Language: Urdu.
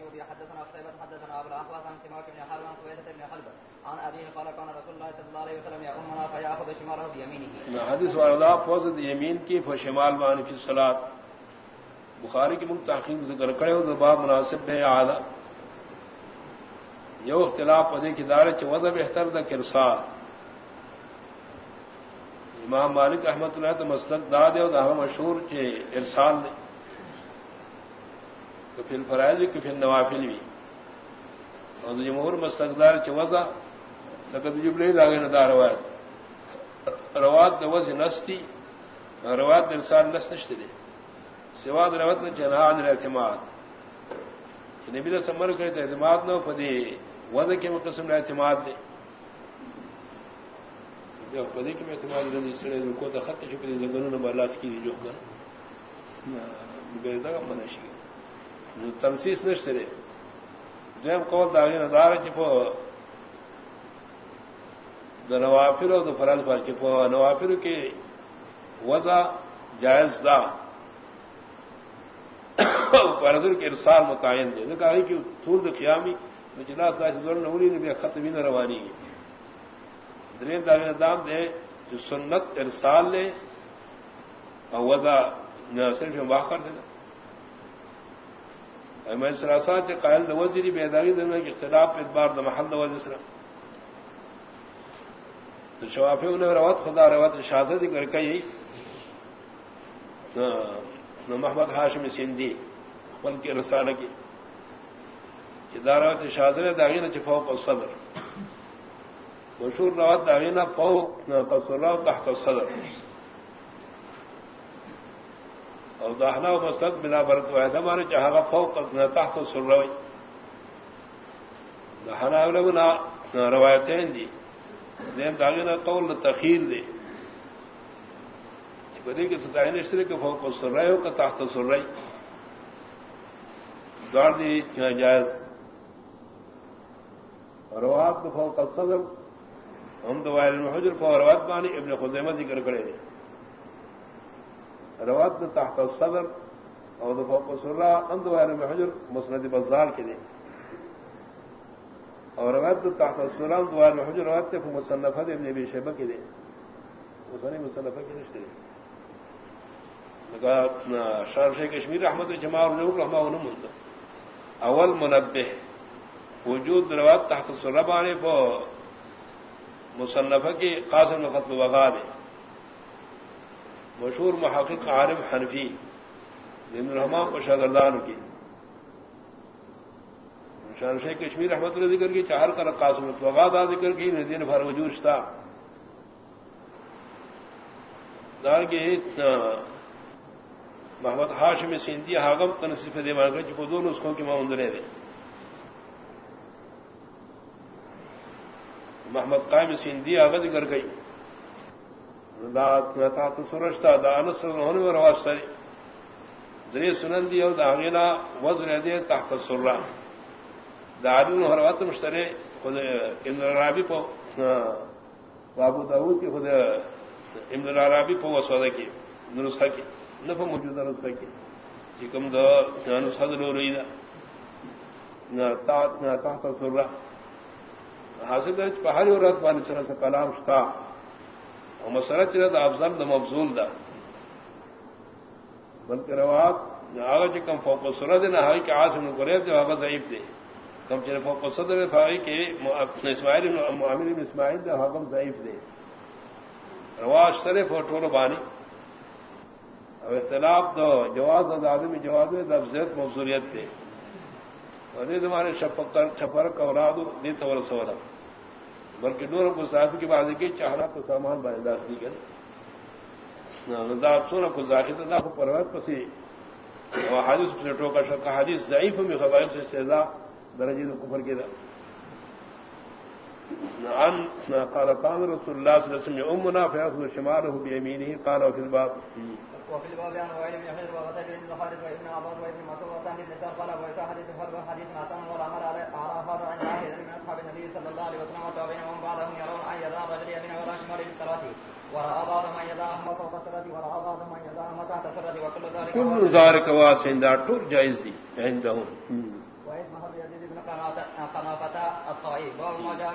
البصري وبي حدثنا قتيبة، حدثنا ابو الاحوص عن سماك بن حرب، عن قبيلة بن حلب عن ابيه قال كان رسول الله صلى الله عليه وسلم يؤمنا فياخذ شماله بيمينه. حدیث والا فوز یمین کی فشمال بان فی الصلاۃ بخاری کی منگ تحقیق ذکر کرے ہو باب مناسب ہے اعلی. یو اختلاف پدے کی دار چ وضع بہتر دا کرسال امام مالک احمد اللہ تو مسلک داد ہے اور مشہور کے ارسال نے کفل فرائض بھی کفل نوافل بھی اور جمہور مستقدار چوزا لقد جبلے داغے ندا روایت. روات نوز نستی روات انسان نس نشتے دے سواد روت نے جنہان اعتماد نبی نے سمر کرے تو اعتماد نہ پدے وز کے مقسم اعتماد دے پدے کے اعتماد رضی سڑے رکو تو خط شکری لگنوں نے برلاس کی جو کر بے دگا منشی تنسیس نشترے جب کو داغی ندار چپو نوافر اور فرض پر چپو نوافر کے وضع جائز دا. فرضر کے ارسال متعین دے. کہا کہ تھول قیامی جنا نوری نے بھی خط بھی نہ روانی ہے درین داغی ندام دے جو سنت ارسال لے اور وضع صرف واخر دے. میں سراسات کے قائل وزیری بیداری دن کے خلاف اعتبار د محل وزر تو شوافی انہیں روت خدا روت شاہدی کر کے محمد ہاشم سندھی پل کے رسالہ کی۔ ادارت شاہدر داغی نہ چفو کو صدر مشہور روت داغی نہ فو نہ تحت صدر اور دہنا و مسد بنا برت وحد ہمارے جہاں کا فوق تحت سن روئی دہنا لگنا روایتیں دی۔ دین داغے نہ قول نہ تخیر دے بدی کے ستائن اسرے کے فوق سن رہے ہو کا تحت سن رہی دوڑ دی جائز۔ روات کو فوق صدر ہم تو وائر حجر فوروات پانی ابن خدمت ذکر کرے۔ روات تحت الصدر اور فوق سرا اند والے میں حجر، مسند بازار کے لیے۔ اور روایت تحت السرا اند والے میں حجر، روایت مصنفت ابن ابی شیبہ کے لیے۔ مسنی مصنفہ کے رشتے شار شیخ کشمیر احمد جماع رحمہ منت اول منبع وجود روایت تحت السرب آنے کو مصنفہ کی قاسم ختم وغا میں مشہور محقق عارف حنفی دن الرحمان کو شاگردان کی۔ شان شیخ کشمیر احمد اللہ ذکر کی چہر کا قاسم وغادا ذکر کی ندین بھر وجوش تھا دار کے محمد ہاشم سندھی حاغم تنصیف دے مان کر جو دونوں نسخوں کی ماؤندرے دے محمد قائم سندھی آغا ذکر گئی تو سرشتا دا انس ہونے میں رواز سری دری سنن دی اور داغینا وز رہ دے تحت سرا دارون ہر وقت مشترے خود امن رابی پو بابو داود کی خود امن رابی پو وسودا کی نسخہ کی نفع موجودہ نسخہ کی چکم دا نسخہ دلو رہی دا تحت سرا حاصل ہے پہاڑی اور رات پانی چلا سے کلام شتا اور مسرت رد افضل دا مفضول دا. بلکہ روات آگا چی کم فوق سرد نہ ہائی کہ آسم قریب دے آگا ضعیف دے. کم چلے فوق صدر فائی کہ اسماعیل معامل اسماعیل دے حکم ضعیف دے. رواج صرف اور ٹول بانی. اب اختلاف دو جواز دا آدمی جواز دے دب زیت مفضولیت دے. اور دے زمانے شفقر چھپرک اور رادو دی تور سورا بلکہ نور کو صاحب کی بات کی چہرہ تو سامان بنے داس کی گئے سونا کو ذاکر تھا کو پروت پسی۔ حادث سے ٹوکا شکا حادث ضعیف میں خبائل سے سزا درجی کو کفر کے ان قال قال رسول الله صلى الله عليه وسلم، امنا فياخذ شماله بيمينه قال وفي الباب۔ وفي الباب یعنی عن وائل یعنی بن حجر وغدر بن الحارث وابن عباس وابن مسعود وسهل بن قال ويسا حديث فرد حديث الصلاه بعض من يضعهما فوق الصلاه وراى بعض من يضعهما تحت الصلاه وكل ذلك كل ذلك واسع عند طول جائز دي عندهم واسمه يزيد بن قنافة الطائي باب جاء